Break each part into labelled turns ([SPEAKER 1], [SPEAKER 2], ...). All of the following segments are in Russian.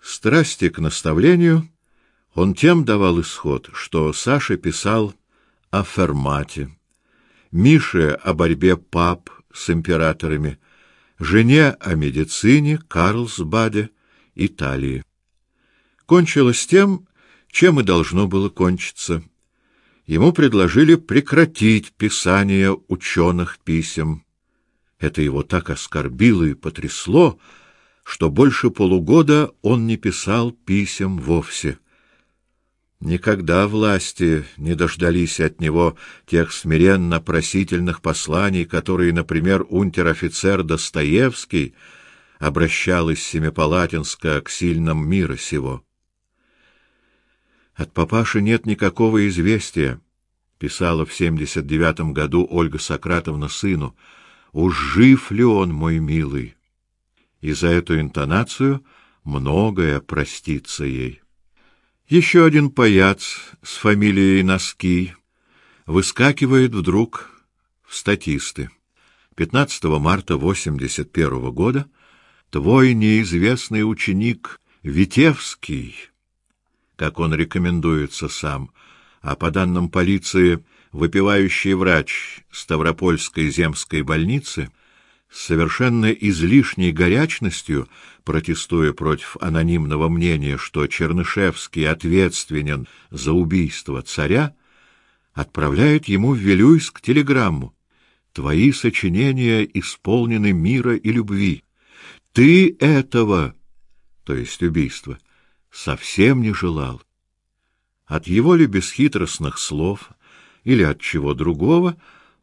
[SPEAKER 1] Страсти к наставлению он тем давал исход, что Саша писал о Фермате, Мише о борьбе пап с императорами, жене о медицине, Карлсбаде, Италии. Кончилось тем, чем и должно было кончиться. Ему предложили прекратить писание ученых писем. Это его так оскорбило и потрясло, что больше полугода он не писал писем вовсе. Никогда власти не дождались от него тех смиренно просительных посланий, которые, например, унтер-офицер Достоевский обращал из Семипалатинска к сильным мира сего. От папаши нет никакого известия, писала в семьдесят девятом году Ольга Сократовна сыну. Уж жив ли он, мой милый? И за эту интонацию многое простится ей. Еще один паяц с фамилией Носки выскакивает вдруг в статисты. 15 марта 81 года твой неизвестный ученик Витевский, как он рекомендуется сам, а по данным полиции, выпивающий врач Ставропольской земской больницы совершенно излишней горячностью протестуя против анонимного мнения, что Чернышевский ответственен за убийство царя, отправляет ему в Вилюйск телеграмму: "Твои сочинения исполнены мира и любви. Ты этого, то есть убийства, совсем не желал". От его ли бесхитростных слов или от чего другого,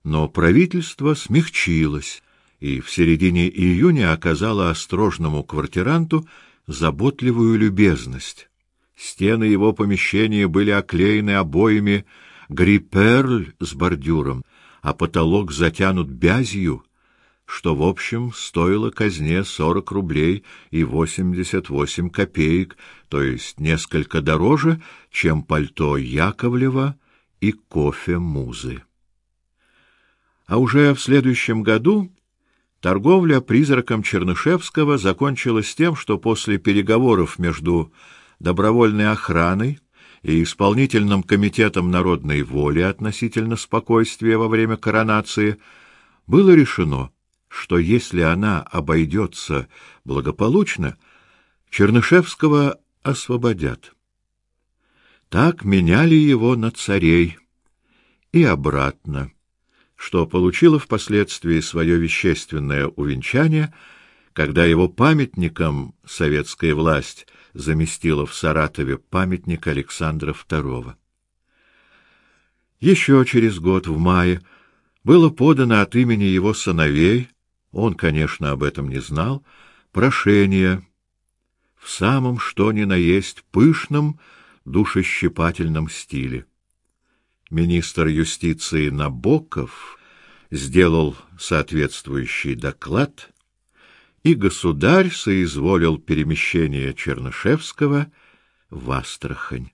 [SPEAKER 1] но правительство смягчилось и в середине июня оказала осторожному квартиранту заботливую любезность. Стены его помещения были оклеены обоями гриперль с бордюром, а потолок затянут бязью, что в общем стоило казне сорок рублей и восемьдесят восемь копеек, то есть несколько дороже, чем пальто Яковлева и кофе Музы. А уже в следующем году Торговля призраком Чернышевского закончилась тем, что после переговоров между добровольной охраной и исполнительным комитетом народной воли относительно спокойствия во время коронации было решено, что если она обойдется благополучно, Чернышевского освободят. Так меняли его на царей и обратно что получило впоследствии свое вещественное увенчание, когда его памятником советская власть заместила в Саратове памятник Александра II. Еще через год в мае было подано от имени его сыновей, он, конечно, об этом не знал, прошение в самом что ни на есть пышном, душещипательном стиле министр юстиции Набоков сделал соответствующий доклад, и государь соизволил перемещение Чернышевского в Астрахань.